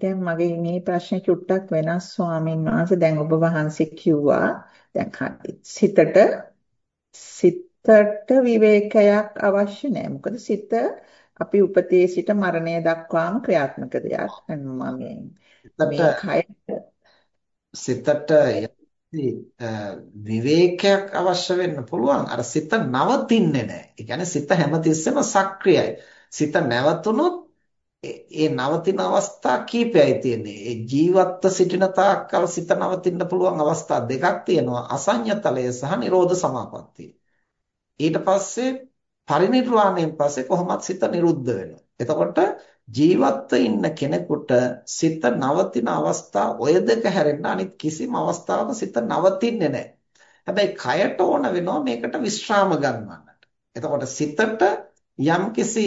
දැන් මගේ මේ ප්‍රශ්නේ චුට්ටක් වෙනස් ස්වාමීන් වහන්සේ දැන් ඔබ වහන්සේ කිව්වා දැන් සිතට සිතට විවේකයක් අවශ්‍ය නැහැ. මොකද සිත අපි උපතේ සිට මරණය දක්වාම ක්‍රියාත්මක දෙයක්. මම මේ කය සිතට විවේකයක් අවශ්‍ය වෙන්න පුළුවන්. අර සිත නවතින්නේ නැහැ. ඒ කියන්නේ සිත හැමතිස්සෙම සක්‍රියයි. සිත නැවතුනොත් ඒ නවතින අවස්ථා කීපයයි තියෙන්නේ. ඒ ජීවත්ව සිටින තාක්කල් සිත නවතින්න පුළුවන් අවස්ථා දෙකක් තියෙනවා. අසඤ්ඤතලය සහ නිරෝධ සමාපත්තිය. ඊට පස්සේ පරිනිර්වාණයෙන් පස්සේ කොහොමත් සිත නිරුද්ධ වෙනවා. එතකොට ජීවත්ව ඉන්න කෙනෙකුට සිත නවතින අවස්ථා ඔය දෙක හැරෙන්න අනිත් කිසිම අවස්ථාවක සිත නවතින්නේ නැහැ. හැබැයි කයට ඕන වෙනවා මේකට විශ්‍රාම ගන්නවන්නට. එතකොට සිතට යම්කිසි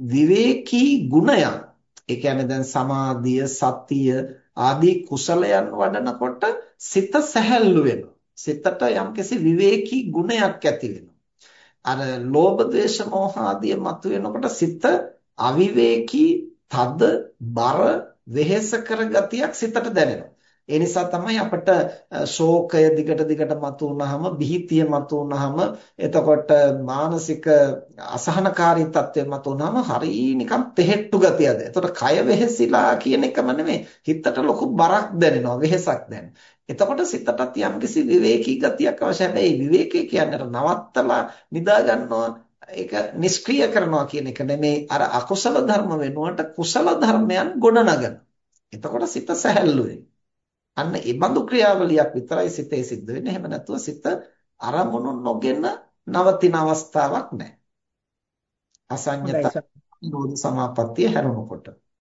විවේකී ගුණයන් ඒ කියන්නේ දැන් සමාධිය සතිය ආදී කුසලයන් වඩනකොට සිත සැහැල්ලු වෙනවා. සිතට යම්කිසි විවේකී ගුණයක් ඇති වෙනවා. අර ලෝභ ද්වේෂ මෝහ ආදී මතුවෙනකොට සිත අවිවේකී තද බර වෙහෙස කර ගතියක් සිතට දැනෙනවා. ඒ නිසා තමයි අපිට ශෝකය දිගට දිගට මතුවනහම බිහිතිය මතුවනහම එතකොට මානසික අසහනකාරී තත්ත්වය මතුවනහම හරි නිකන් තෙහෙට්ටු ගතියද. එතකොට කය වෙහෙසිලා කියන එකම නෙමෙයි හිතට ලොකු බරක් දැනෙනවා වෙහෙසක් දැනෙනවා. එතකොට සිතටත් යම්කිසි විවේකී ගතියක් අවශ්‍යයි. හැබැයි විවේකී කියන්නේ නවත්තලා නිදා ගන්නවා ඒක නිෂ්ක්‍රීය කරනවා කියන එක නෙමෙයි අර අකුසල ධර්ම වෙනුවට කුසල ධර්මයන් ගොඩනගන. එතකොට සිත සැහැල්ලු වෙනවා. අන්න ඒ බඳු ක්‍රියාවලියක් විතරයි සිතේ සිද්ධ වෙන්නේ. එහෙම නැතුව සිත අරමුණු නොගෙන නවතින අවස්ථාවක් නැහැ. අසඤ්ඤත නිරෝධ සමාපත්තිය හැරුණකොට.